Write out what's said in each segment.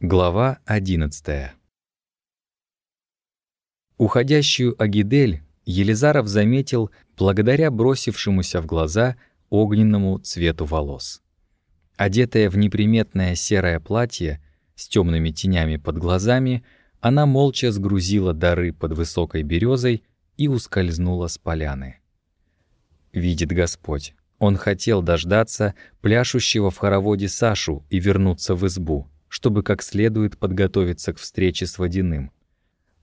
Глава 11 Уходящую Агидель Елизаров заметил благодаря бросившемуся в глаза огненному цвету волос. Одетая в неприметное серое платье с темными тенями под глазами, она молча сгрузила дары под высокой березой и ускользнула с поляны. Видит Господь, он хотел дождаться пляшущего в хороводе Сашу и вернуться в избу — чтобы как следует подготовиться к встрече с водяным.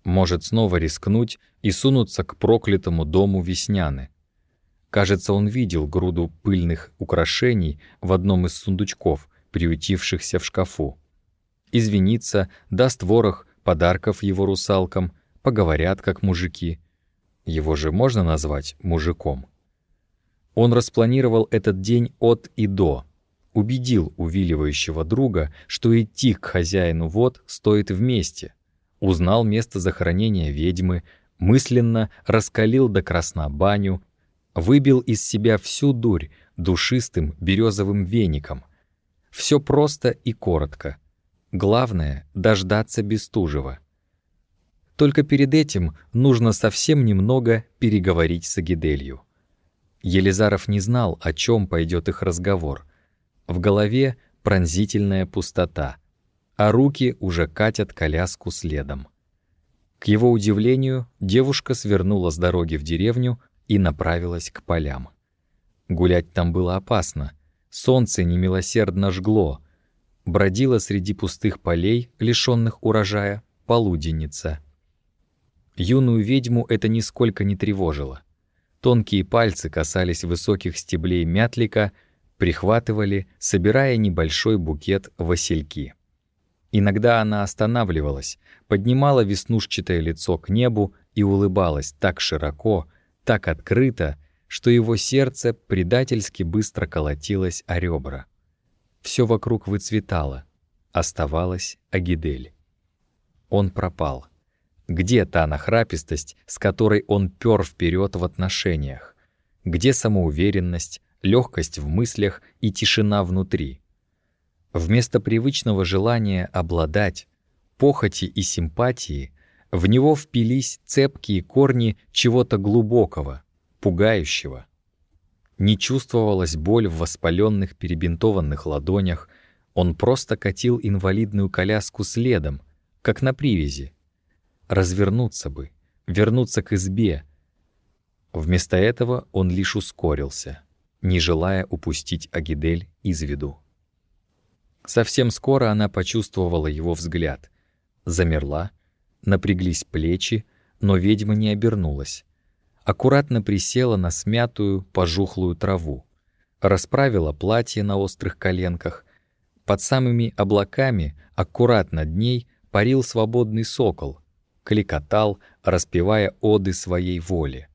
Может снова рискнуть и сунуться к проклятому дому Весняны. Кажется, он видел груду пыльных украшений в одном из сундучков, приютившихся в шкафу. Извиниться, даст ворох подарков его русалкам, поговорят как мужики. Его же можно назвать мужиком. Он распланировал этот день от и до — убедил увиливающего друга, что идти к хозяину вод стоит вместе, узнал место захоронения ведьмы, мысленно раскалил до красна баню, выбил из себя всю дурь душистым березовым веником. Все просто и коротко. Главное — дождаться Бестужева. Только перед этим нужно совсем немного переговорить с Агиделью. Елизаров не знал, о чем пойдет их разговор — в голове пронзительная пустота, а руки уже катят коляску следом. К его удивлению, девушка свернула с дороги в деревню и направилась к полям. Гулять там было опасно, солнце немилосердно жгло, бродила среди пустых полей, лишенных урожая, полуденница. Юную ведьму это нисколько не тревожило. Тонкие пальцы касались высоких стеблей мятлика — прихватывали, собирая небольшой букет васильки. Иногда она останавливалась, поднимала веснушчатое лицо к небу и улыбалась так широко, так открыто, что его сердце предательски быстро колотилось о ребра. Все вокруг выцветало, оставалась Агидель. Он пропал. Где та нахрапистость, с которой он пёр вперед в отношениях? Где самоуверенность, легкость в мыслях и тишина внутри. Вместо привычного желания обладать, похоти и симпатии, в него впились цепкие корни чего-то глубокого, пугающего. Не чувствовалась боль в воспаленных перебинтованных ладонях, он просто катил инвалидную коляску следом, как на привязи. Развернуться бы, вернуться к избе. Вместо этого он лишь ускорился — не желая упустить Агидель из виду. Совсем скоро она почувствовала его взгляд. Замерла, напряглись плечи, но ведьма не обернулась. Аккуратно присела на смятую, пожухлую траву. Расправила платье на острых коленках. Под самыми облаками, аккуратно над парил свободный сокол. Кликотал, распевая оды своей воли.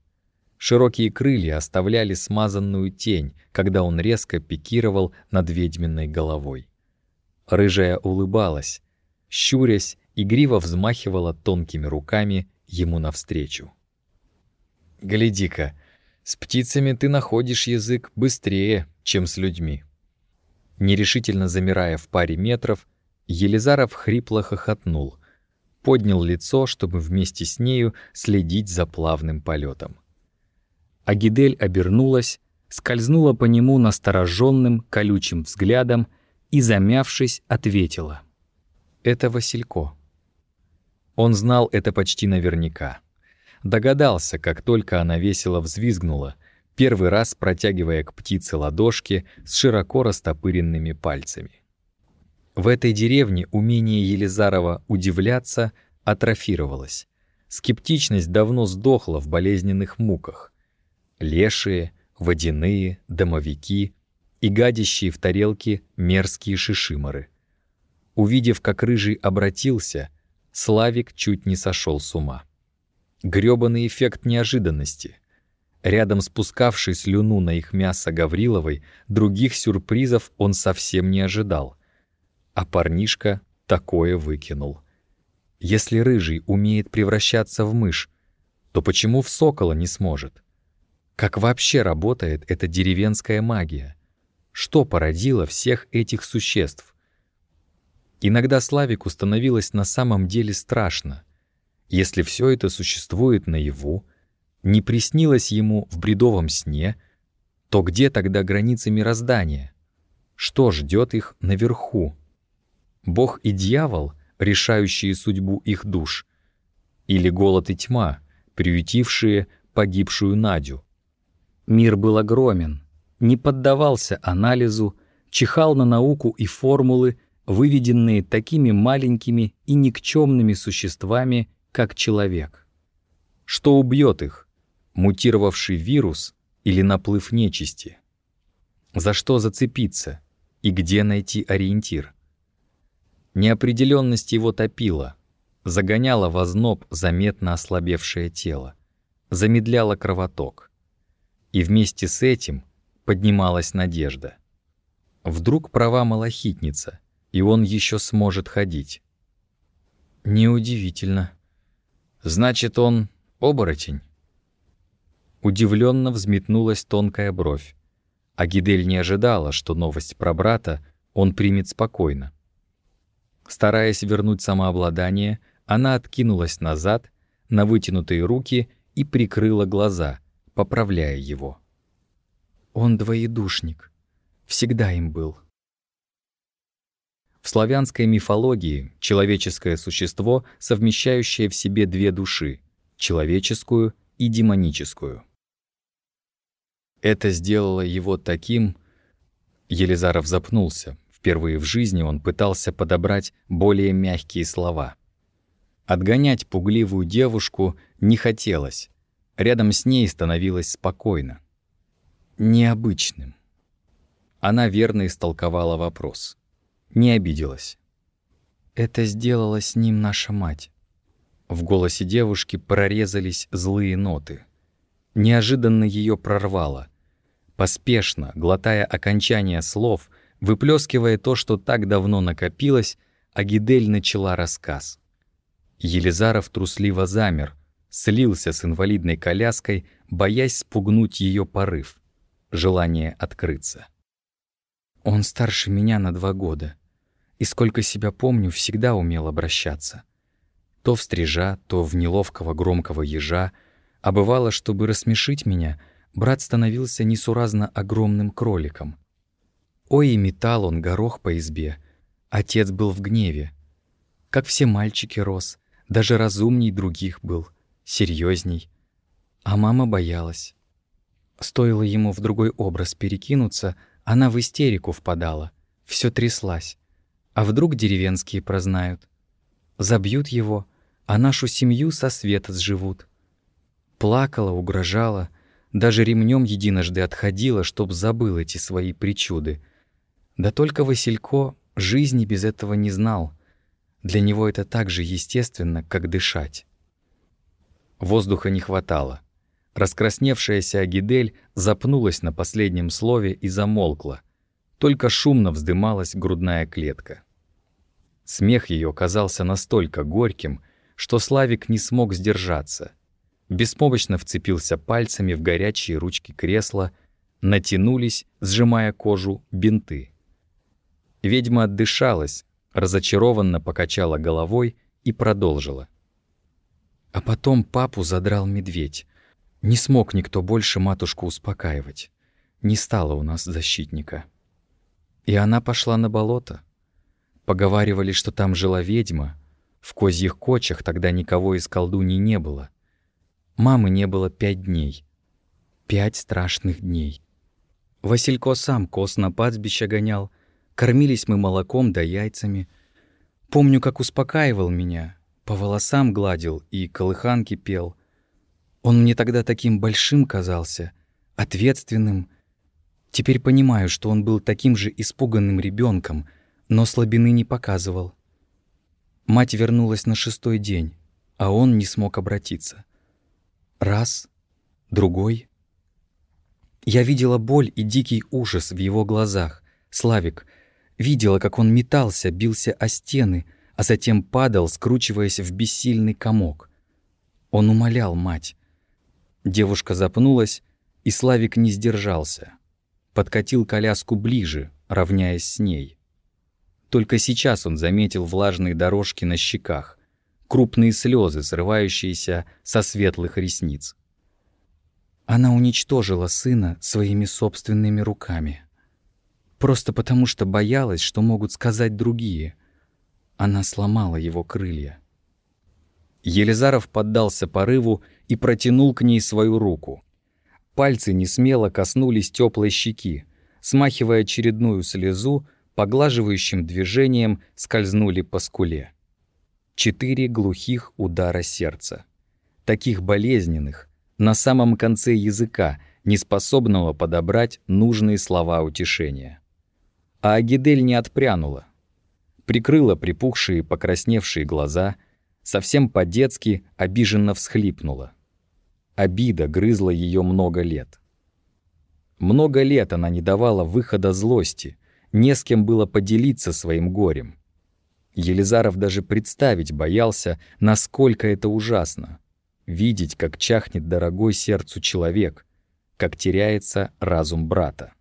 Широкие крылья оставляли смазанную тень, когда он резко пикировал над ведьминой головой. Рыжая улыбалась, щурясь, игриво взмахивала тонкими руками ему навстречу. «Гляди-ка, с птицами ты находишь язык быстрее, чем с людьми». Нерешительно замирая в паре метров, Елизаров хрипло хохотнул, поднял лицо, чтобы вместе с нею следить за плавным полетом. Агидель обернулась, скользнула по нему настороженным, колючим взглядом и, замявшись, ответила. «Это Василько». Он знал это почти наверняка. Догадался, как только она весело взвизгнула, первый раз протягивая к птице ладошки с широко растопыренными пальцами. В этой деревне умение Елизарова удивляться атрофировалось. Скептичность давно сдохла в болезненных муках лешие, водяные, домовики и гадящие в тарелке мерзкие шишиморы. Увидев, как рыжий обратился, Славик чуть не сошел с ума. Грёбаный эффект неожиданности. Рядом спускавший слюну на их мясо Гавриловой, других сюрпризов он совсем не ожидал. А парнишка такое выкинул. Если рыжий умеет превращаться в мышь, то почему в сокола не сможет? Как вообще работает эта деревенская магия? Что породило всех этих существ? Иногда Славику становилось на самом деле страшно. Если все это существует наяву, не приснилось ему в бредовом сне, то где тогда границы мироздания? Что ждет их наверху? Бог и дьявол, решающие судьбу их душ? Или голод и тьма, приютившие погибшую Надю? Мир был огромен, не поддавался анализу, чихал на науку и формулы, выведенные такими маленькими и никчемными существами, как человек. Что убьет их? Мутировавший вирус или наплыв нечисти? За что зацепиться и где найти ориентир? Неопределенность его топила, загоняла в озноб заметно ослабевшее тело, замедляла кровоток. И вместе с этим поднималась надежда. Вдруг права малохитница, и он еще сможет ходить. Неудивительно. Значит, он оборотень. Удивленно взметнулась тонкая бровь. А Гидель не ожидала, что новость про брата он примет спокойно. Стараясь вернуть самообладание, она откинулась назад на вытянутые руки и прикрыла глаза, поправляя его. Он двоедушник. Всегда им был. В славянской мифологии человеческое существо, совмещающее в себе две души — человеческую и демоническую. Это сделало его таким... Елизаров запнулся. Впервые в жизни он пытался подобрать более мягкие слова. Отгонять пугливую девушку не хотелось. Рядом с ней становилось спокойно. Необычным. Она верно истолковала вопрос. Не обиделась. «Это сделала с ним наша мать». В голосе девушки прорезались злые ноты. Неожиданно ее прорвало. Поспешно, глотая окончание слов, выплескивая то, что так давно накопилось, Агидель начала рассказ. Елизаров трусливо замер, слился с инвалидной коляской, боясь спугнуть ее порыв, желание открыться. Он старше меня на два года, и сколько себя помню, всегда умел обращаться. То в стрижа, то в неловкого громкого ежа, а бывало, чтобы рассмешить меня, брат становился несуразно огромным кроликом. Ой, и метал он горох по избе. Отец был в гневе. Как все мальчики рос, даже разумней других был, серьезней. А мама боялась. Стоило ему в другой образ перекинуться, она в истерику впадала, все тряслась. А вдруг деревенские прознают? Забьют его, а нашу семью со света сживут. Плакала, угрожала, даже ремнем единожды отходила, чтоб забыл эти свои причуды. Да только Василько жизни без этого не знал. Для него это так же естественно, как дышать. Воздуха не хватало. Раскрасневшаяся Агидель запнулась на последнем слове и замолкла. Только шумно вздымалась грудная клетка. Смех ее казался настолько горьким, что Славик не смог сдержаться — беспомощно вцепился пальцами в горячие ручки кресла, натянулись, сжимая кожу, бинты. Ведьма отдышалась, разочарованно покачала головой и продолжила. А потом папу задрал медведь. Не смог никто больше матушку успокаивать. Не стало у нас защитника. И она пошла на болото. Поговаривали, что там жила ведьма. В козьих кочах тогда никого из колдуней не было — Мамы не было пять дней. Пять страшных дней. Василько сам коз на пастбище гонял. Кормились мы молоком да яйцами. Помню, как успокаивал меня, по волосам гладил и колыханки пел. Он мне тогда таким большим казался, ответственным. Теперь понимаю, что он был таким же испуганным ребенком, но слабины не показывал. Мать вернулась на шестой день, а он не смог обратиться. Раз, другой. Я видела боль и дикий ужас в его глазах. Славик. Видела, как он метался, бился о стены, а затем падал, скручиваясь в бессильный комок. Он умолял мать. Девушка запнулась, и Славик не сдержался. Подкатил коляску ближе, равняясь с ней. Только сейчас он заметил влажные дорожки на щеках, крупные слезы, срывающиеся со светлых ресниц. Она уничтожила сына своими собственными руками. Просто потому, что боялась, что могут сказать другие. Она сломала его крылья. Елизаров поддался порыву и протянул к ней свою руку. Пальцы несмело коснулись теплой щеки, смахивая очередную слезу, поглаживающим движением скользнули по скуле. Четыре глухих удара сердца. Таких болезненных, на самом конце языка, не способного подобрать нужные слова утешения. А Агидель не отпрянула. Прикрыла припухшие покрасневшие глаза, совсем по-детски обиженно всхлипнула. Обида грызла ее много лет. Много лет она не давала выхода злости, не с кем было поделиться своим горем. Елизаров даже представить боялся, насколько это ужасно видеть, как чахнет дорогой сердцу человек, как теряется разум брата.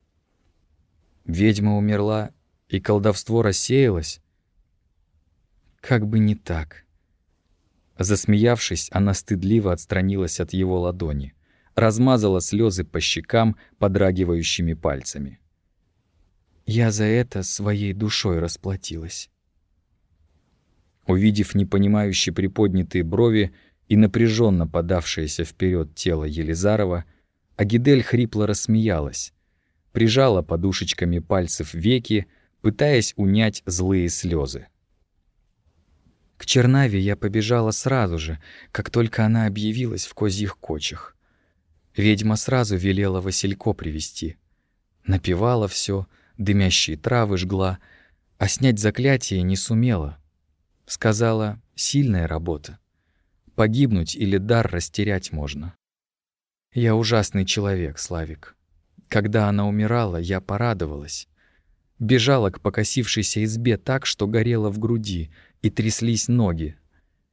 Ведьма умерла, и колдовство рассеялось. Как бы не так. Засмеявшись, она стыдливо отстранилась от его ладони, размазала слезы по щекам подрагивающими пальцами. Я за это своей душой расплатилась. Увидев непонимающе приподнятые брови, и напряженно подавшееся вперед тело Елизарова, Агидель хрипло рассмеялась, прижала подушечками пальцев веки, пытаясь унять злые слезы. К Чернаве я побежала сразу же, как только она объявилась в козьих кочах. Ведьма сразу велела Василько привести. Напевала все, дымящие травы жгла, а снять заклятие не сумела. Сказала, сильная работа. Погибнуть или дар растерять можно. Я ужасный человек, Славик. Когда она умирала, я порадовалась. Бежала к покосившейся избе так, что горело в груди, и тряслись ноги.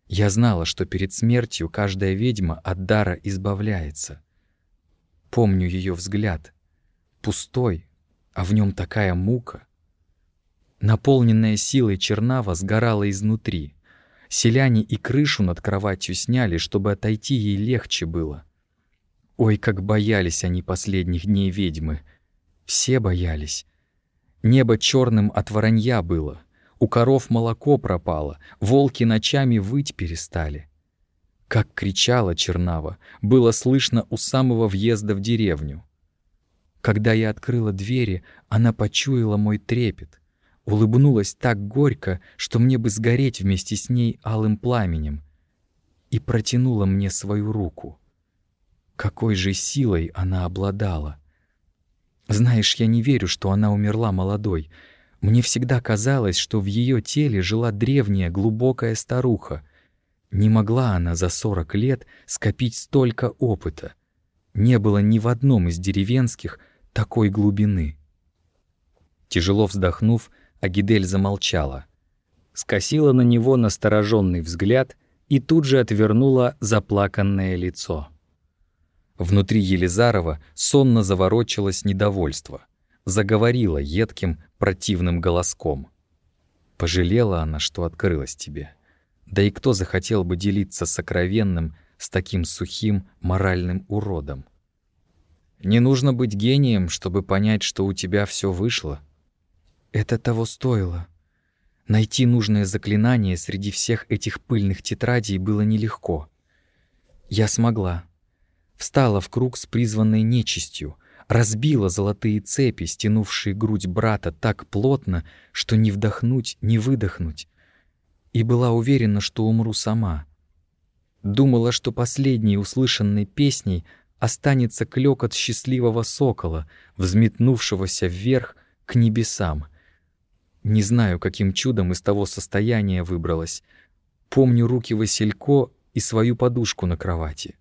Я знала, что перед смертью каждая ведьма от дара избавляется. Помню ее взгляд. Пустой, а в нем такая мука. Наполненная силой чернава сгорала изнутри. Селяне и крышу над кроватью сняли, чтобы отойти ей легче было. Ой, как боялись они последних дней ведьмы. Все боялись. Небо черным от воронья было. У коров молоко пропало, волки ночами выть перестали. Как кричала Чернава, было слышно у самого въезда в деревню. Когда я открыла двери, она почуяла мой трепет — улыбнулась так горько, что мне бы сгореть вместе с ней алым пламенем, и протянула мне свою руку. Какой же силой она обладала! Знаешь, я не верю, что она умерла молодой. Мне всегда казалось, что в ее теле жила древняя глубокая старуха. Не могла она за сорок лет скопить столько опыта. Не было ни в одном из деревенских такой глубины. Тяжело вздохнув, Агидель замолчала, скосила на него настороженный взгляд и тут же отвернула заплаканное лицо. Внутри Елизарова сонно заворочилось недовольство, заговорила едким противным голоском. Пожалела она, что открылась тебе. Да и кто захотел бы делиться сокровенным с таким сухим моральным уродом? Не нужно быть гением, чтобы понять, что у тебя все вышло. Это того стоило. Найти нужное заклинание среди всех этих пыльных тетрадей было нелегко. Я смогла. Встала в круг с призванной нечистью, разбила золотые цепи, стянувшие грудь брата так плотно, что ни вдохнуть, ни выдохнуть, и была уверена, что умру сама. Думала, что последней услышанной песней останется клёкот счастливого сокола, взметнувшегося вверх к небесам — не знаю, каким чудом из того состояния выбралась. Помню руки Василько и свою подушку на кровати.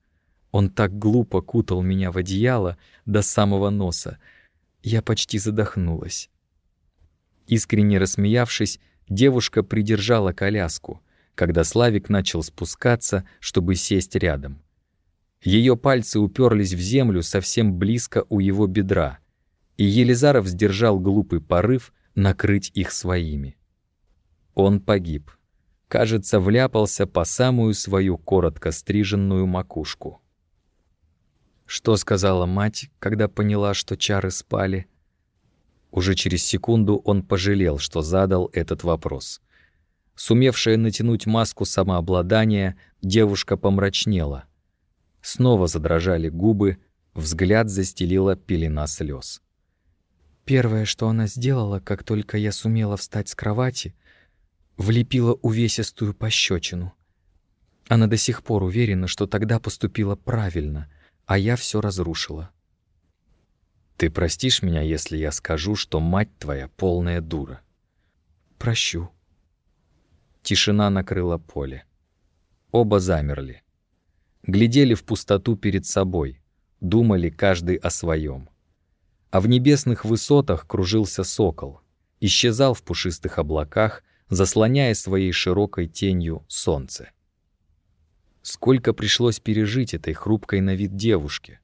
Он так глупо кутал меня в одеяло до самого носа. Я почти задохнулась. Искренне рассмеявшись, девушка придержала коляску, когда Славик начал спускаться, чтобы сесть рядом. Ее пальцы уперлись в землю совсем близко у его бедра, и Елизаров сдержал глупый порыв — накрыть их своими. Он погиб. Кажется, вляпался по самую свою коротко стриженную макушку. Что сказала мать, когда поняла, что чары спали? Уже через секунду он пожалел, что задал этот вопрос. Сумевшая натянуть маску самообладания, девушка помрачнела. Снова задрожали губы, взгляд застелила пелена слез. Первое, что она сделала, как только я сумела встать с кровати, влепила увесистую пощечину. Она до сих пор уверена, что тогда поступила правильно, а я все разрушила. Ты простишь меня, если я скажу, что мать твоя полная дура? Прощу. Тишина накрыла поле. Оба замерли. Глядели в пустоту перед собой, думали каждый о своем. А в небесных высотах кружился сокол, исчезал в пушистых облаках, заслоняя своей широкой тенью солнце. Сколько пришлось пережить этой хрупкой на вид девушке?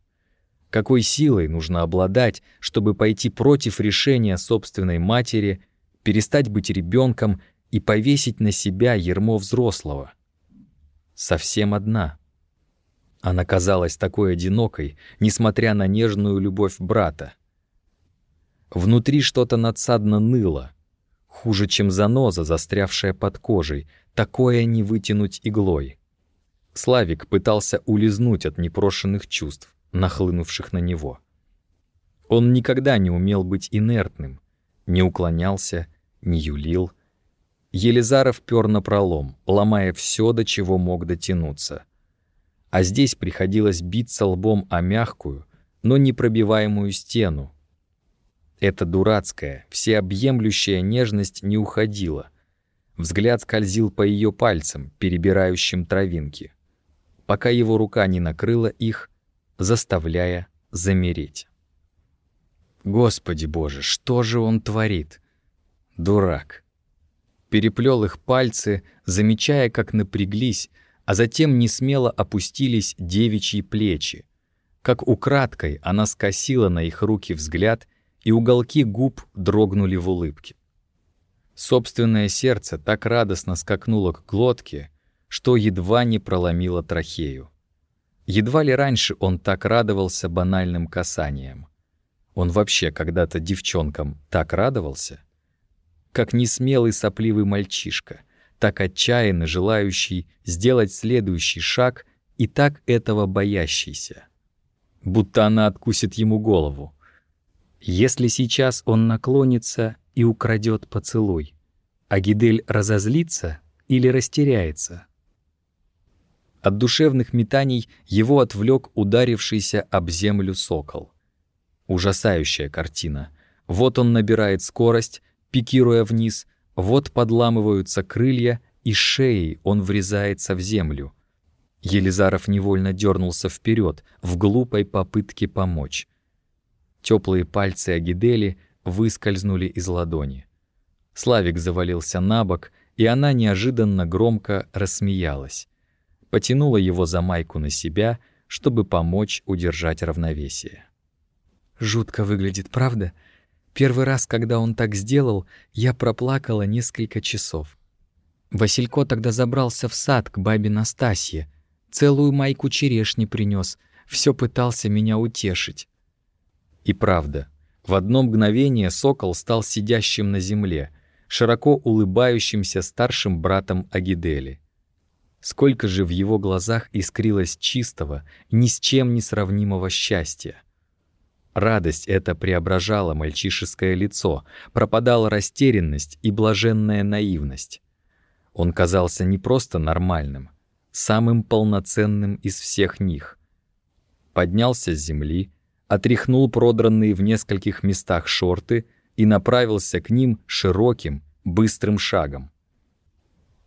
Какой силой нужно обладать, чтобы пойти против решения собственной матери, перестать быть ребенком и повесить на себя ермо взрослого? Совсем одна. Она казалась такой одинокой, несмотря на нежную любовь брата. Внутри что-то надсадно ныло, хуже, чем заноза, застрявшая под кожей, такое не вытянуть иглой. Славик пытался улизнуть от непрошенных чувств, нахлынувших на него. Он никогда не умел быть инертным, не уклонялся, не юлил. Елизаров пёр напролом, ломая все, до чего мог дотянуться. А здесь приходилось биться лбом о мягкую, но непробиваемую стену, эта дурацкая, всеобъемлющая нежность не уходила. Взгляд скользил по ее пальцам, перебирающим травинки, пока его рука не накрыла их, заставляя замереть. Господи Боже, что же он творит? Дурак. Переплел их пальцы, замечая, как напряглись, а затем не смело опустились девичьи плечи. Как украдкой она скосила на их руки взгляд и уголки губ дрогнули в улыбке. Собственное сердце так радостно скакнуло к глотке, что едва не проломило трахею. Едва ли раньше он так радовался банальным касаниям. Он вообще когда-то девчонкам так радовался? Как несмелый сопливый мальчишка, так отчаянно желающий сделать следующий шаг и так этого боящийся. Будто она откусит ему голову, если сейчас он наклонится и украдет поцелуй, Агидель разозлится или растеряется? От душевных метаний его отвлек ударившийся об землю сокол. Ужасающая картина. Вот он набирает скорость, пикируя вниз, вот подламываются крылья, и шеей он врезается в землю. Елизаров невольно дернулся вперед в глупой попытке помочь. Теплые пальцы Агидели выскользнули из ладони. Славик завалился на бок, и она неожиданно громко рассмеялась. Потянула его за майку на себя, чтобы помочь удержать равновесие. «Жутко выглядит, правда? Первый раз, когда он так сделал, я проплакала несколько часов. Василько тогда забрался в сад к бабе Настасье, целую майку черешни принес, все пытался меня утешить. И правда, в одно мгновение сокол стал сидящим на земле, широко улыбающимся старшим братом Агидели. Сколько же в его глазах искрилось чистого, ни с чем не сравнимого счастья. Радость эта преображала мальчишеское лицо, пропадала растерянность и блаженная наивность. Он казался не просто нормальным, самым полноценным из всех них. Поднялся с земли, отряхнул продранные в нескольких местах шорты и направился к ним широким, быстрым шагом.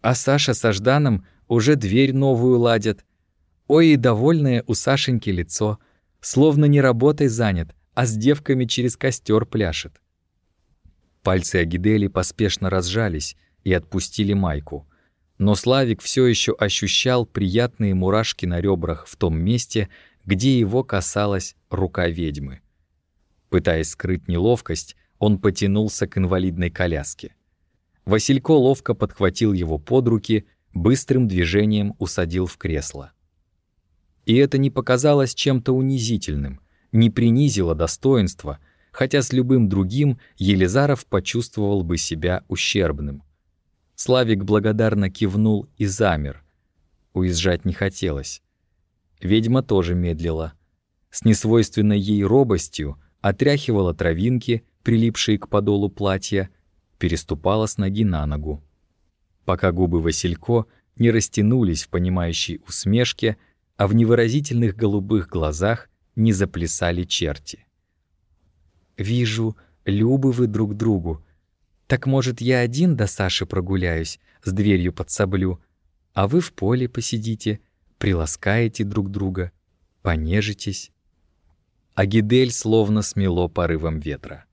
А Саша со Жданом уже дверь новую ладят. Ой, и довольное у Сашеньки лицо, словно не работой занят, а с девками через костер пляшет. Пальцы Агидели поспешно разжались и отпустили майку. Но Славик все еще ощущал приятные мурашки на ребрах в том месте, где его касалась рука ведьмы. Пытаясь скрыть неловкость, он потянулся к инвалидной коляске. Василько ловко подхватил его под руки, быстрым движением усадил в кресло. И это не показалось чем-то унизительным, не принизило достоинства, хотя с любым другим Елизаров почувствовал бы себя ущербным. Славик благодарно кивнул и замер. Уезжать не хотелось. Ведьма тоже медлила. С несвойственной ей робостью отряхивала травинки, прилипшие к подолу платья, переступала с ноги на ногу. Пока губы Василько не растянулись в понимающей усмешке, а в невыразительных голубых глазах не заплясали черти. «Вижу, любы вы друг другу. Так, может, я один до Саши прогуляюсь, с дверью подсоблю, а вы в поле посидите, приласкаете друг друга, понежитесь». Агидель словно смело порывом ветра.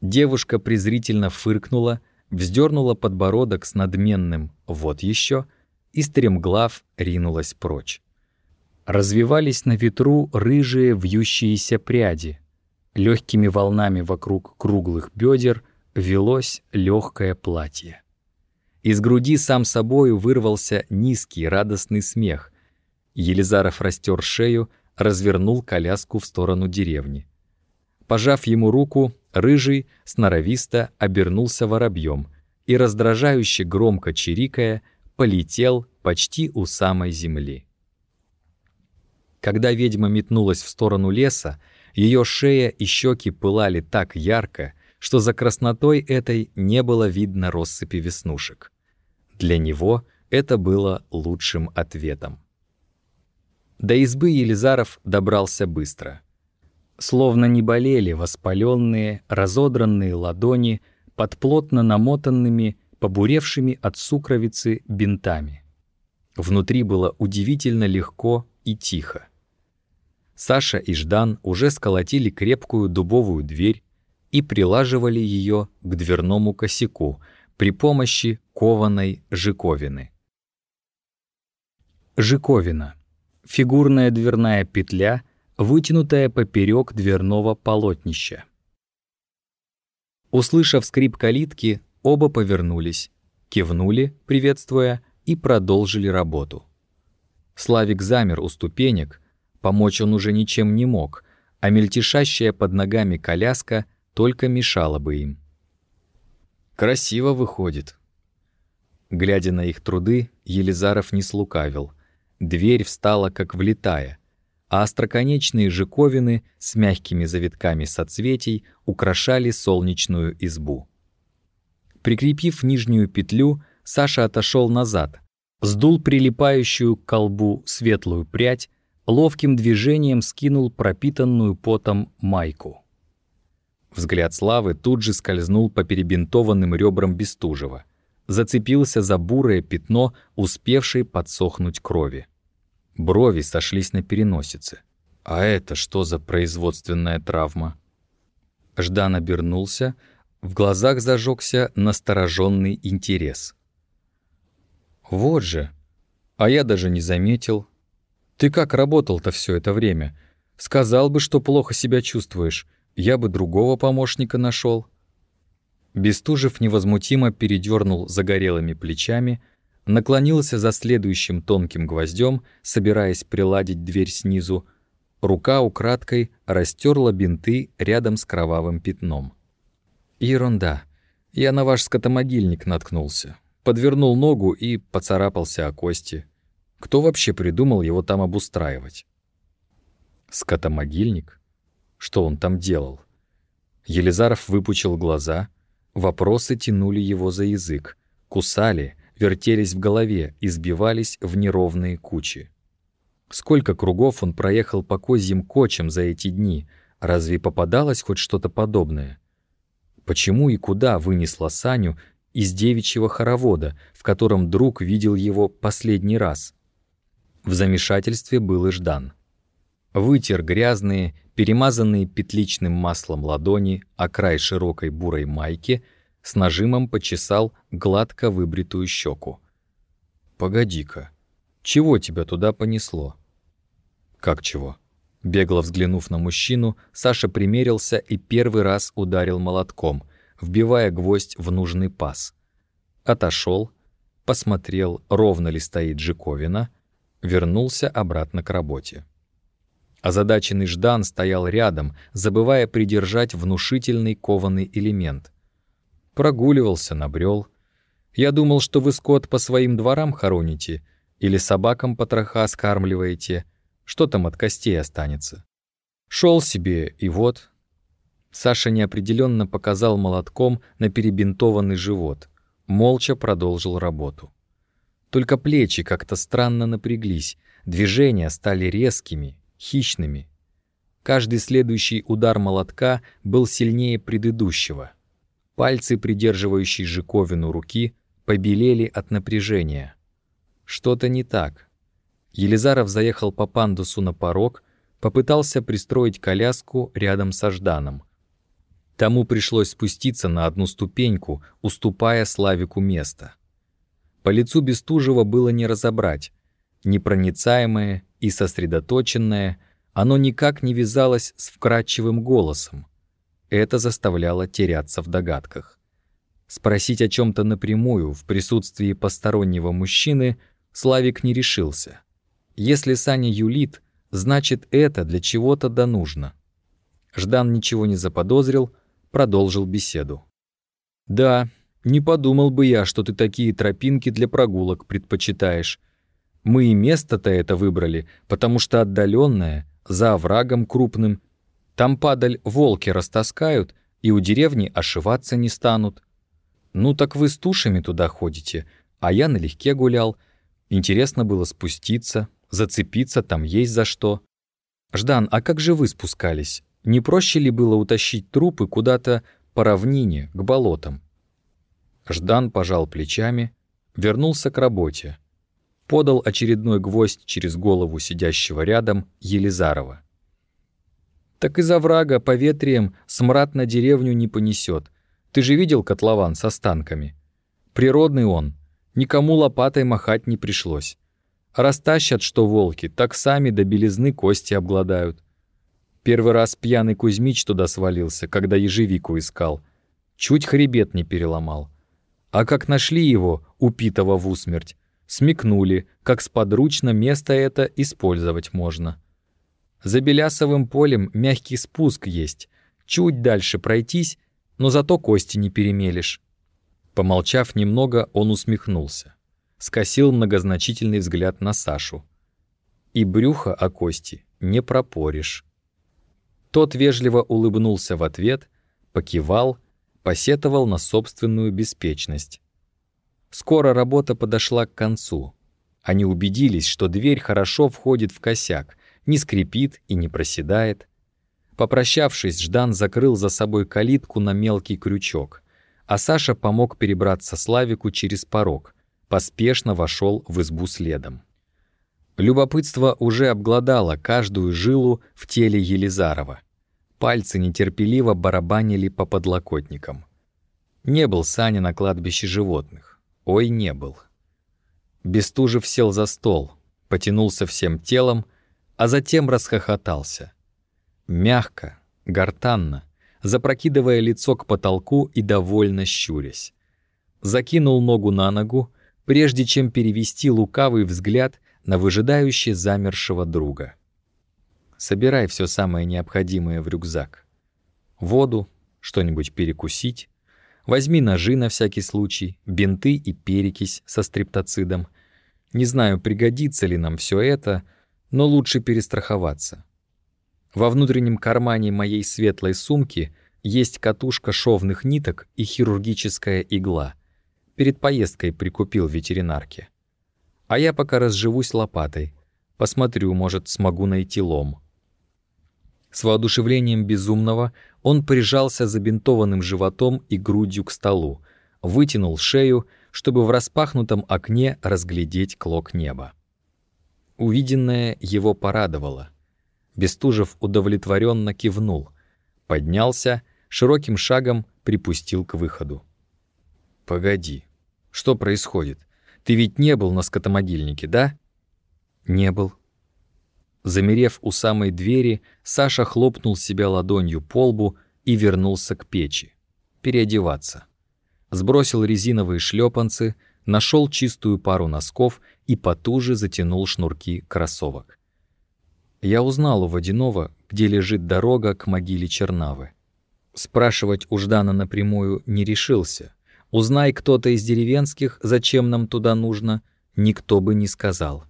Девушка презрительно фыркнула, вздернула подбородок с надменным «вот еще» и стремглав ринулась прочь. Развивались на ветру рыжие вьющиеся пряди. Легкими волнами вокруг круглых бедер велось легкое платье. Из груди сам собою вырвался низкий радостный смех. Елизаров растер шею, развернул коляску в сторону деревни. Пожав ему руку, рыжий сноровисто обернулся воробьем и, раздражающе громко чирикая, полетел почти у самой земли. Когда ведьма метнулась в сторону леса, ее шея и щеки пылали так ярко, что за краснотой этой не было видно россыпи веснушек. Для него это было лучшим ответом. До избы Елизаров добрался быстро — словно не болели воспаленные, разодранные ладони под плотно намотанными, побуревшими от сукровицы бинтами. Внутри было удивительно легко и тихо. Саша и Ждан уже сколотили крепкую дубовую дверь и прилаживали ее к дверному косяку при помощи кованой жиковины. Жиковина — фигурная дверная петля — вытянутая поперек дверного полотнища. Услышав скрип калитки, оба повернулись, кивнули, приветствуя, и продолжили работу. Славик замер у ступенек, помочь он уже ничем не мог, а мельтешащая под ногами коляска только мешала бы им. «Красиво выходит». Глядя на их труды, Елизаров не слукавил. Дверь встала как влетая, а остроконечные жиковины с мягкими завитками соцветий украшали солнечную избу. Прикрепив нижнюю петлю, Саша отошел назад, сдул прилипающую к колбу светлую прядь, ловким движением скинул пропитанную потом майку. Взгляд Славы тут же скользнул по перебинтованным ребрам Бестужева, зацепился за бурое пятно, успевшей подсохнуть крови. Брови сошлись на переносице. А это что за производственная травма? Ждан обернулся, в глазах зажегся настороженный интерес. «Вот же! А я даже не заметил. Ты как работал-то все это время? Сказал бы, что плохо себя чувствуешь, я бы другого помощника нашел. Бестужев невозмутимо передернул загорелыми плечами, наклонился за следующим тонким гвоздем, собираясь приладить дверь снизу. Рука украдкой растерла бинты рядом с кровавым пятном. «Ерунда. Я на ваш скотомогильник наткнулся. Подвернул ногу и поцарапался о кости. Кто вообще придумал его там обустраивать?» «Скотомогильник? Что он там делал?» Елизаров выпучил глаза. Вопросы тянули его за язык, кусали — вертелись в голове и сбивались в неровные кучи. Сколько кругов он проехал по козьим кочам за эти дни, разве попадалось хоть что-то подобное? Почему и куда вынесла Саню из девичьего хоровода, в котором друг видел его последний раз? В замешательстве был и Ждан. Вытер грязные, перемазанные петличным маслом ладони о край широкой бурой майки — с нажимом почесал гладко выбритую щеку. «Погоди-ка, чего тебя туда понесло?» «Как чего?» Бегло взглянув на мужчину, Саша примерился и первый раз ударил молотком, вбивая гвоздь в нужный паз. отошел, посмотрел, ровно ли стоит Жиковина, вернулся обратно к работе. Озадаченный Ждан стоял рядом, забывая придержать внушительный кованый элемент. Прогуливался, набрел. Я думал, что вы скот по своим дворам хороните или собакам потроха скармливаете. Что там от костей останется? Шел себе, и вот... Саша неопределенно показал молотком на перебинтованный живот. Молча продолжил работу. Только плечи как-то странно напряглись, движения стали резкими, хищными. Каждый следующий удар молотка был сильнее предыдущего. Пальцы, придерживающие жиковину руки, побелели от напряжения. Что-то не так. Елизаров заехал по пандусу на порог, попытался пристроить коляску рядом со Жданом. Тому пришлось спуститься на одну ступеньку, уступая Славику место. По лицу Бестужева было не разобрать. Непроницаемое, и сосредоточенное, оно никак не вязалось с вкрадчивым голосом. Это заставляло теряться в догадках. Спросить о чем то напрямую в присутствии постороннего мужчины Славик не решился. Если Саня юлит, значит это для чего-то да нужно. Ждан ничего не заподозрил, продолжил беседу. «Да, не подумал бы я, что ты такие тропинки для прогулок предпочитаешь. Мы и место-то это выбрали, потому что отдаленное, за оврагом крупным. Там падаль волки растаскают, и у деревни ошиваться не станут. Ну так вы с тушами туда ходите, а я налегке гулял. Интересно было спуститься, зацепиться, там есть за что. Ждан, а как же вы спускались? Не проще ли было утащить трупы куда-то по равнине, к болотам? Ждан пожал плечами, вернулся к работе подал очередной гвоздь через голову сидящего рядом Елизарова. «Так из оврага поветрием смрад на деревню не понесет. Ты же видел котлован с останками? Природный он, никому лопатой махать не пришлось. Растащат, что волки, так сами до белизны кости обгладают. Первый раз пьяный Кузьмич туда свалился, когда ежевику искал. Чуть хребет не переломал. А как нашли его, упитого в усмерть, смекнули, как сподручно место это использовать можно. За Белясовым полем мягкий спуск есть, чуть дальше пройтись, но зато кости не перемелешь. Помолчав немного, он усмехнулся. Скосил многозначительный взгляд на Сашу. И брюхо о кости не пропоришь. Тот вежливо улыбнулся в ответ, покивал, посетовал на собственную беспечность. Скоро работа подошла к концу. Они убедились, что дверь хорошо входит в косяк, не скрипит и не проседает. Попрощавшись, Ждан закрыл за собой калитку на мелкий крючок, а Саша помог перебраться Славику через порог, поспешно вошел в избу следом. Любопытство уже обглодало каждую жилу в теле Елизарова. Пальцы нетерпеливо барабанили по подлокотникам. Не был Саня на кладбище животных. Ой, не был. Бестужев сел за стол, потянулся всем телом, а затем расхохотался. Мягко, гортанно, запрокидывая лицо к потолку и довольно щурясь. Закинул ногу на ногу, прежде чем перевести лукавый взгляд на выжидающий замершего друга. Собирай все самое необходимое в рюкзак. Воду, что-нибудь перекусить, Возьми ножи на всякий случай, бинты и перекись со стриптоцидом. Не знаю, пригодится ли нам все это, но лучше перестраховаться. Во внутреннем кармане моей светлой сумки есть катушка шовных ниток и хирургическая игла. Перед поездкой прикупил ветеринарке. А я пока разживусь лопатой. Посмотрю, может, смогу найти лом. С воодушевлением безумного он прижался забинтованным животом и грудью к столу, вытянул шею, чтобы в распахнутом окне разглядеть клок неба. Увиденное его порадовало. Бестужев удовлетворенно кивнул, поднялся, широким шагом припустил к выходу. «Погоди, что происходит? Ты ведь не был на скотомогильнике, да?» «Не был», Замерев у самой двери, Саша хлопнул себя ладонью по лбу и вернулся к печи. Переодеваться. сбросил резиновые шлепанцы, нашел чистую пару носков и потуже затянул шнурки кроссовок. Я узнал у Водянова, где лежит дорога к могиле Чернавы. Спрашивать у Ждана напрямую не решился. Узнай кто-то из деревенских, зачем нам туда нужно, никто бы не сказал.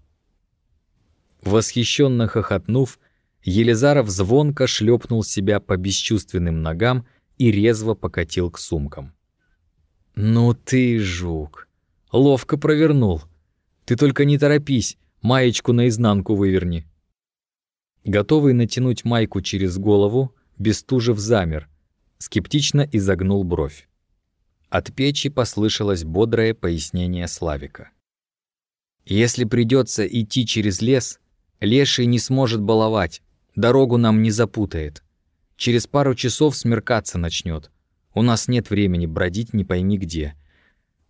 Восхищенно хохотнув, Елизаров звонко шлепнул себя по бесчувственным ногам и резво покатил к сумкам. «Ну ты, жук! Ловко провернул. Ты только не торопись, маечку наизнанку выверни». Готовый натянуть майку через голову, Бестужев замер, скептично изогнул бровь. От печи послышалось бодрое пояснение Славика. «Если придется идти через лес, леший не сможет баловать, дорогу нам не запутает. Через пару часов смеркаться начнет. У нас нет времени бродить не пойми где.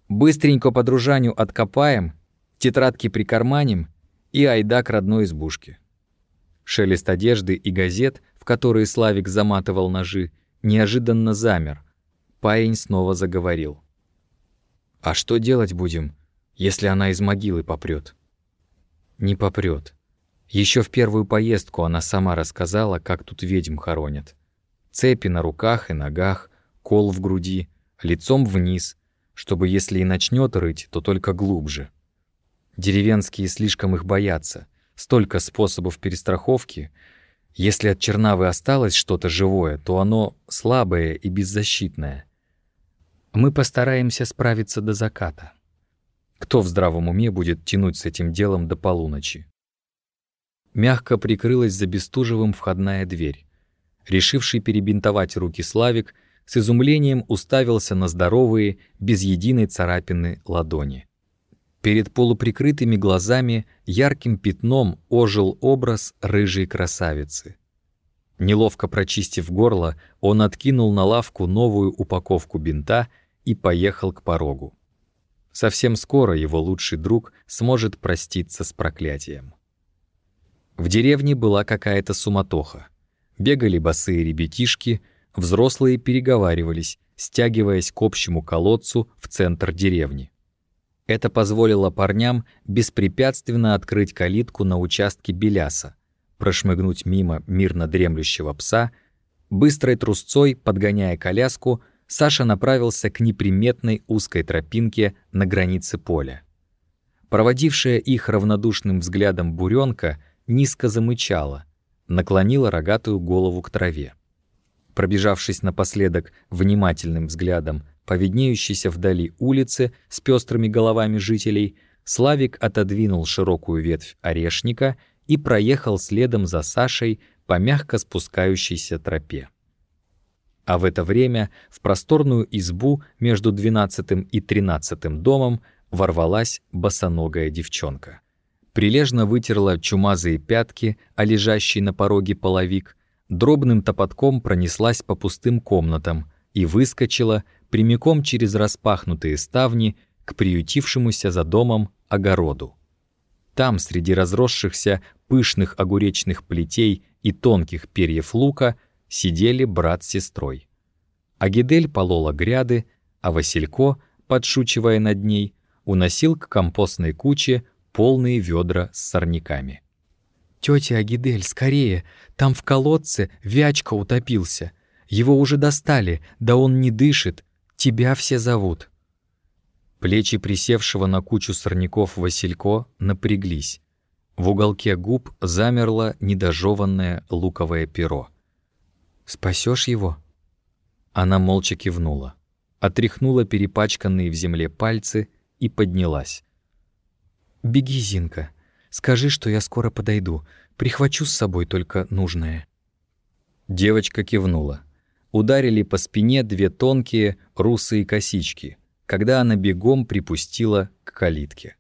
Быстренько по дружанию откопаем, тетрадки прикарманим и айда к родной избушке». Шелест одежды и газет, в которые Славик заматывал ножи, неожиданно замер. Парень снова заговорил. «А что делать будем, если она из могилы попрет?» «Не попрет. Еще в первую поездку она сама рассказала, как тут ведьм хоронят. Цепи на руках и ногах, кол в груди, лицом вниз, чтобы если и начнет рыть, то только глубже. Деревенские слишком их боятся, столько способов перестраховки. Если от чернавы осталось что-то живое, то оно слабое и беззащитное. Мы постараемся справиться до заката. Кто в здравом уме будет тянуть с этим делом до полуночи? Мягко прикрылась за Бестужевым входная дверь. Решивший перебинтовать руки Славик с изумлением уставился на здоровые, без единой царапины ладони. Перед полуприкрытыми глазами ярким пятном ожил образ рыжей красавицы. Неловко прочистив горло, он откинул на лавку новую упаковку бинта и поехал к порогу. Совсем скоро его лучший друг сможет проститься с проклятием. В деревне была какая-то суматоха. Бегали босые ребятишки, взрослые переговаривались, стягиваясь к общему колодцу в центр деревни. Это позволило парням беспрепятственно открыть калитку на участке Беляса, прошмыгнуть мимо мирно дремлющего пса, быстрой трусцой, подгоняя коляску, Саша направился к неприметной узкой тропинке на границе поля. Проводившая их равнодушным взглядом буренка низко замычала, наклонила рогатую голову к траве. Пробежавшись напоследок внимательным взглядом по виднеющейся вдали улице с пестрыми головами жителей, Славик отодвинул широкую ветвь орешника и проехал следом за Сашей по мягко спускающейся тропе. А в это время в просторную избу между двенадцатым и тринадцатым домом ворвалась босоногая девчонка. Прилежно вытерла чумазые пятки, а лежащий на пороге половик, дробным топотком пронеслась по пустым комнатам и выскочила, прямиком через распахнутые ставни к приютившемуся за домом огороду. Там, среди разросшихся пышных огуречных плетей и тонких перьев лука, сидели брат с сестрой. Агидель полола гряды, а Василько, подшучивая над ней, уносил к компостной куче полные ведра с сорняками. «Тетя Агидель, скорее! Там в колодце Вячка утопился. Его уже достали, да он не дышит, Тебя все зовут». Плечи присевшего на кучу сорняков Василько напряглись. В уголке губ замерло недожеванное луковое перо. Спасешь его?» Она молча кивнула, отряхнула перепачканные в земле пальцы и поднялась. «Беги, Зинка. Скажи, что я скоро подойду. Прихвачу с собой только нужное». Девочка кивнула ударили по спине две тонкие русые косички, когда она бегом припустила к калитке.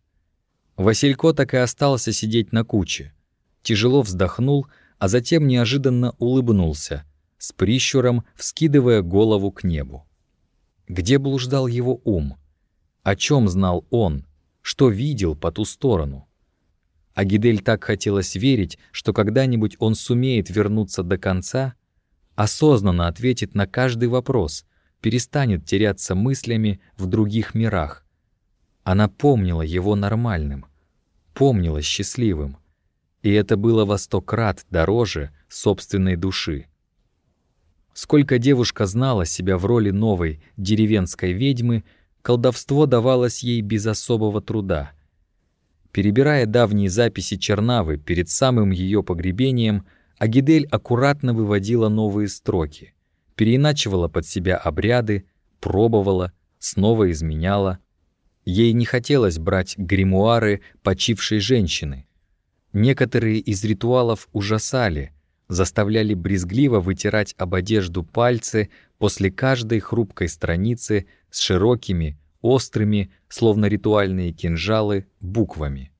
Василько так и остался сидеть на куче. Тяжело вздохнул, а затем неожиданно улыбнулся, с прищуром вскидывая голову к небу. Где блуждал его ум? О чем знал он? Что видел по ту сторону? А Гидель так хотелось верить, что когда-нибудь он сумеет вернуться до конца, осознанно ответит на каждый вопрос, перестанет теряться мыслями в других мирах. Она помнила его нормальным, помнила счастливым, и это было во сто крат дороже собственной души. Сколько девушка знала себя в роли новой деревенской ведьмы, колдовство давалось ей без особого труда. Перебирая давние записи Чернавы перед самым ее погребением, Агидель аккуратно выводила новые строки, переиначивала под себя обряды, пробовала, снова изменяла. Ей не хотелось брать гримуары почившей женщины. Некоторые из ритуалов ужасали — заставляли брезгливо вытирать об одежду пальцы после каждой хрупкой страницы с широкими, острыми, словно ритуальные кинжалы, буквами.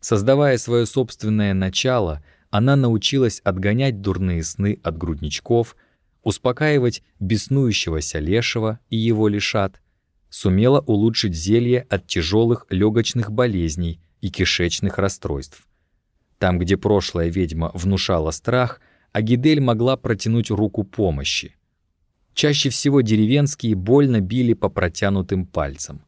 Создавая свое собственное начало, она научилась отгонять дурные сны от грудничков, успокаивать беснующегося лешего и его лишат, сумела улучшить зелье от тяжелых легочных болезней и кишечных расстройств. Там, где прошлая ведьма внушала страх, Агидель могла протянуть руку помощи. Чаще всего деревенские больно били по протянутым пальцам.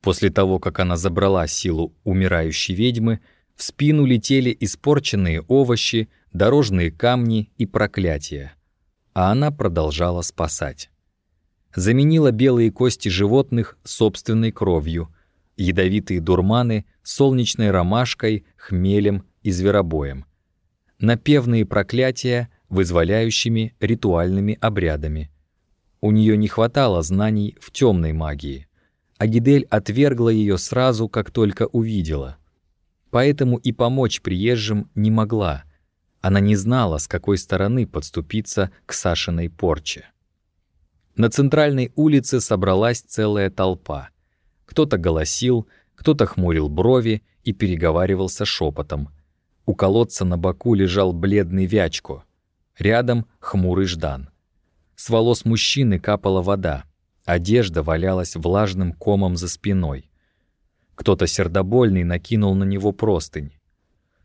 После того, как она забрала силу умирающей ведьмы, в спину летели испорченные овощи, дорожные камни и проклятия. А она продолжала спасать. Заменила белые кости животных собственной кровью, ядовитые дурманы — солнечной ромашкой, хмелем и зверобоем, напевные проклятия, вызволяющими ритуальными обрядами. У нее не хватало знаний в темной магии. Агидель отвергла ее сразу, как только увидела. Поэтому и помочь приезжим не могла. Она не знала, с какой стороны подступиться к Сашиной порче. На центральной улице собралась целая толпа. Кто-то голосил, кто-то хмурил брови и переговаривался шепотом. У колодца на боку лежал бледный Вячко. Рядом хмурый Ждан. С волос мужчины капала вода. Одежда валялась влажным комом за спиной. Кто-то сердобольный накинул на него простынь.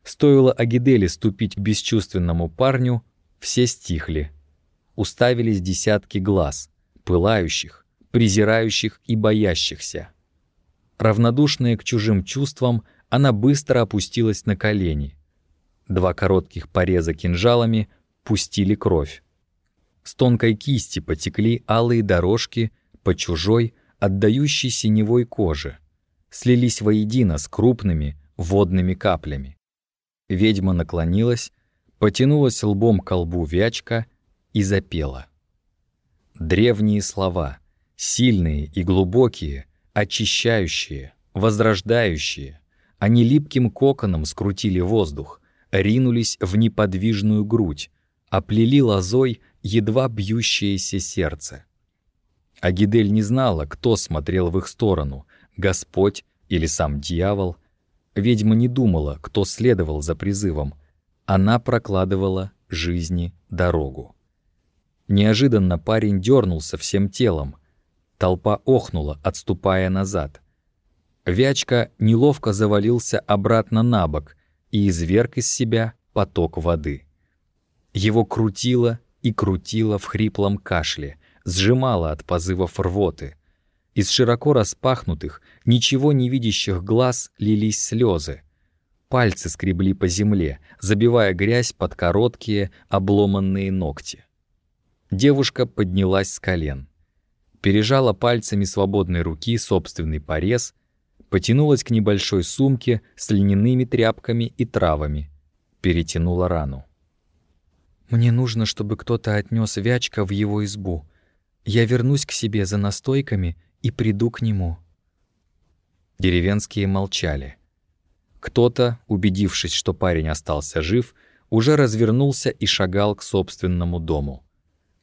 Стоило Агиделе ступить к бесчувственному парню, все стихли. Уставились десятки глаз, пылающих, презирающих и боящихся. Равнодушная к чужим чувствам, она быстро опустилась на колени. Два коротких пореза кинжалами пустили кровь. С тонкой кисти потекли алые дорожки по чужой, отдающей синевой коже, слились воедино с крупными водными каплями. Ведьма наклонилась, потянулась лбом к лбу Вячка и запела. Древние слова, сильные и глубокие, очищающие, возрождающие. Они липким коконом скрутили воздух, ринулись в неподвижную грудь, оплели лозой едва бьющееся сердце. Агидель не знала, кто смотрел в их сторону, Господь или сам дьявол. Ведьма не думала, кто следовал за призывом. Она прокладывала жизни дорогу. Неожиданно парень дернулся всем телом, Толпа охнула, отступая назад. Вячка неловко завалился обратно на бок и изверг из себя поток воды. Его крутило и крутило в хриплом кашле, сжимало от позывов рвоты. Из широко распахнутых, ничего не видящих глаз лились слезы. Пальцы скребли по земле, забивая грязь под короткие, обломанные ногти. Девушка поднялась с колен пережала пальцами свободной руки собственный порез, потянулась к небольшой сумке с льняными тряпками и травами, перетянула рану. «Мне нужно, чтобы кто-то отнес Вячка в его избу. Я вернусь к себе за настойками и приду к нему». Деревенские молчали. Кто-то, убедившись, что парень остался жив, уже развернулся и шагал к собственному дому.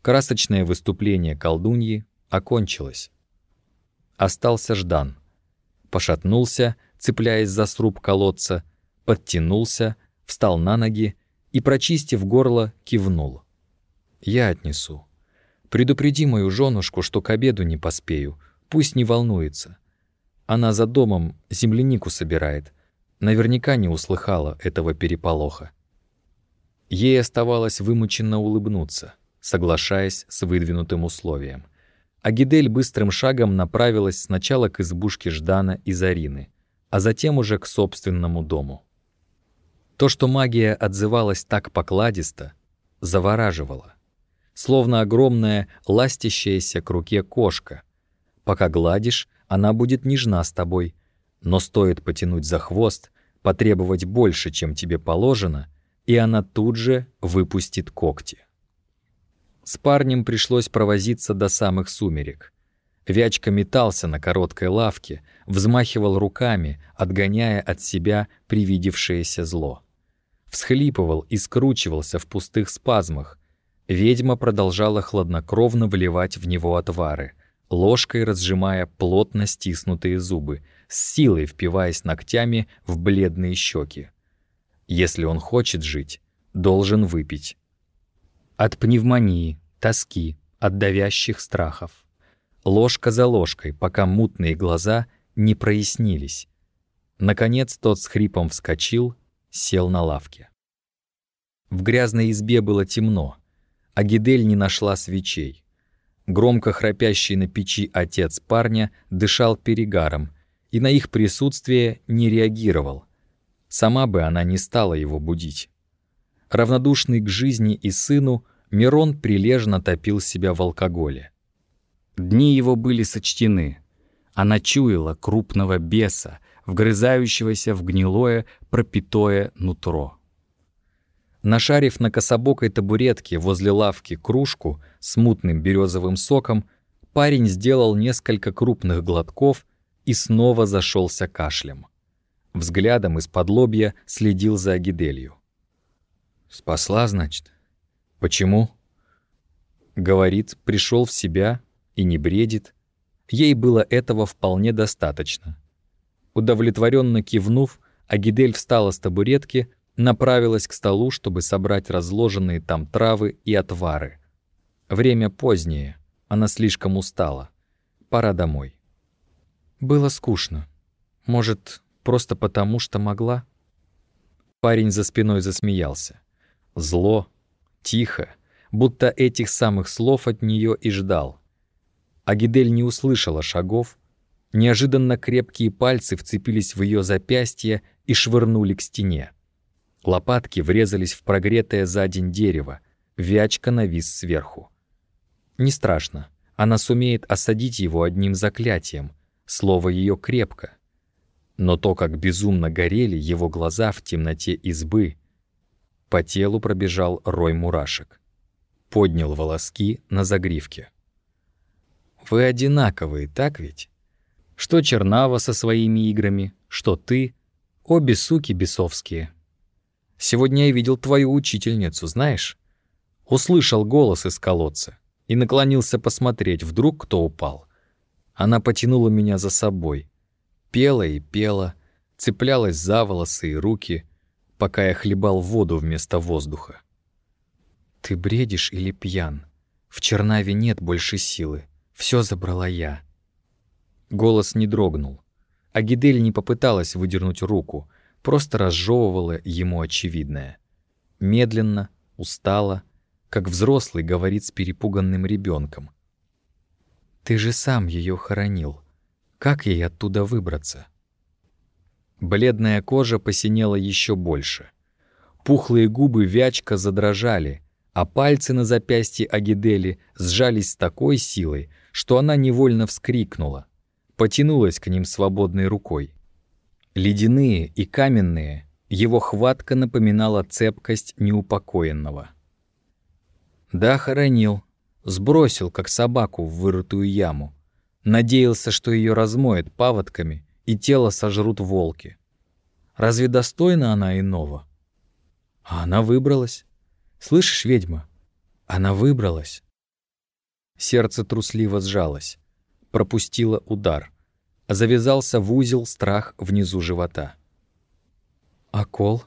Красочное выступление колдуньи окончилось. Остался Ждан. Пошатнулся, цепляясь за сруб колодца, подтянулся, встал на ноги и, прочистив горло, кивнул. «Я отнесу. Предупреди мою женушку, что к обеду не поспею, пусть не волнуется. Она за домом землянику собирает, наверняка не услыхала этого переполоха». Ей оставалось вымученно улыбнуться, соглашаясь с выдвинутым условием. Агидель быстрым шагом направилась сначала к избушке Ждана и Зарины, а затем уже к собственному дому. То, что магия отзывалась так покладисто, завораживало. Словно огромная, ластящаяся к руке кошка. Пока гладишь, она будет нежна с тобой, но стоит потянуть за хвост, потребовать больше, чем тебе положено, и она тут же выпустит когти. С парнем пришлось провозиться до самых сумерек. Вячка метался на короткой лавке, взмахивал руками, отгоняя от себя привидевшееся зло. Всхлипывал и скручивался в пустых спазмах. Ведьма продолжала хладнокровно вливать в него отвары, ложкой разжимая плотно стиснутые зубы, с силой впиваясь ногтями в бледные щеки. Если он хочет жить, должен выпить. От пневмонии, тоски, от давящих страхов. Ложка за ложкой, пока мутные глаза не прояснились. Наконец тот с хрипом вскочил, сел на лавке. В грязной избе было темно, а Гидель не нашла свечей. Громко храпящий на печи отец парня дышал перегаром и на их присутствие не реагировал. Сама бы она не стала его будить. Равнодушный к жизни и сыну, Мирон прилежно топил себя в алкоголе. Дни его были сочтены. Она чуяла крупного беса, вгрызающегося в гнилое, пропитое нутро. Нашарив на кособокой табуретке возле лавки кружку с мутным березовым соком, парень сделал несколько крупных глотков и снова зашелся кашлем. Взглядом из-под лобья следил за Агиделью. «Спасла, значит? Почему?» Говорит, пришел в себя и не бредит. Ей было этого вполне достаточно. Удовлетворенно кивнув, Агидель встала с табуретки, направилась к столу, чтобы собрать разложенные там травы и отвары. Время позднее, она слишком устала. Пора домой. Было скучно. Может, Просто потому, что могла? Парень за спиной засмеялся. Зло, тихо, будто этих самых слов от нее и ждал. Агидель не услышала шагов. Неожиданно крепкие пальцы вцепились в ее запястье и швырнули к стене. Лопатки врезались в прогретое за день дерево. Вячка навис сверху. Не страшно. Она сумеет осадить его одним заклятием. Слово ее крепко но то, как безумно горели его глаза в темноте избы, по телу пробежал рой мурашек. Поднял волоски на загривке. «Вы одинаковые, так ведь? Что Чернава со своими играми, что ты, обе суки бесовские. Сегодня я видел твою учительницу, знаешь? Услышал голос из колодца и наклонился посмотреть, вдруг кто упал. Она потянула меня за собой, Пела и пела, цеплялась за волосы и руки, пока я хлебал воду вместо воздуха. «Ты бредишь или пьян? В Чернаве нет больше силы. Все забрала я». Голос не дрогнул. А Гидель не попыталась выдернуть руку, просто разжевывала ему очевидное. Медленно, устало, как взрослый говорит с перепуганным ребенком. «Ты же сам ее хоронил. Как ей оттуда выбраться? Бледная кожа посинела еще больше. Пухлые губы вячка задрожали, а пальцы на запястье Агидели сжались с такой силой, что она невольно вскрикнула, потянулась к ним свободной рукой. Ледяные и каменные, его хватка напоминала цепкость неупокоенного. Да, хоронил, сбросил, как собаку в вырытую яму, Надеялся, что ее размоет паводками и тело сожрут волки. Разве достойна она иного? А она выбралась. Слышишь, ведьма? Она выбралась. Сердце трусливо сжалось, пропустило удар. Завязался в узел страх внизу живота. «А кол?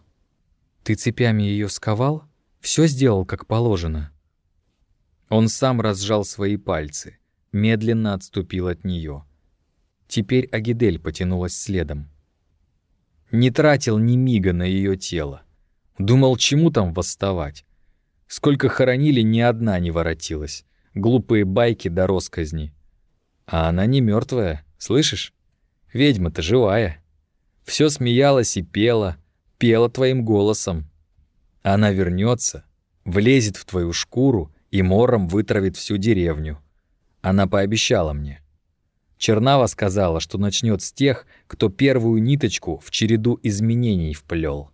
Ты цепями ее сковал? Все сделал, как положено?» Он сам разжал свои пальцы медленно отступил от нее. Теперь Агидель потянулась следом. Не тратил ни мига на ее тело. Думал, чему там восставать. Сколько хоронили, ни одна не воротилась. Глупые байки до росказни. А она не мертвая, слышишь? Ведьма-то живая. Все смеялась и пела, пела твоим голосом. Она вернется, влезет в твою шкуру и мором вытравит всю деревню. Она пообещала мне. Чернава сказала, что начнет с тех, кто первую ниточку в череду изменений вплел.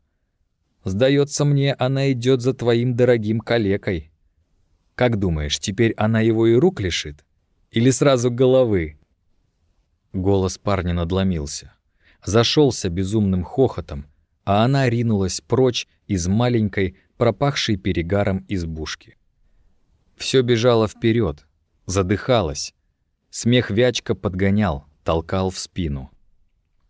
Сдается мне, она идет за твоим дорогим калекой. Как думаешь, теперь она его и рук лишит? Или сразу головы?» Голос парня надломился. Зашелся безумным хохотом, а она ринулась прочь из маленькой, пропахшей перегаром избушки. Все бежало вперед, задыхалось. Смех Вячка подгонял, толкал в спину.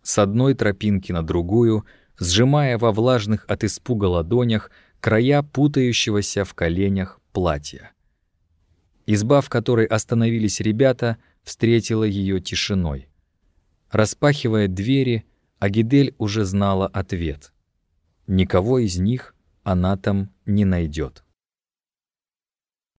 С одной тропинки на другую, сжимая во влажных от испуга ладонях края путающегося в коленях платья. Изба, в которой остановились ребята, встретила ее тишиной. Распахивая двери, Агидель уже знала ответ. Никого из них она там не найдет.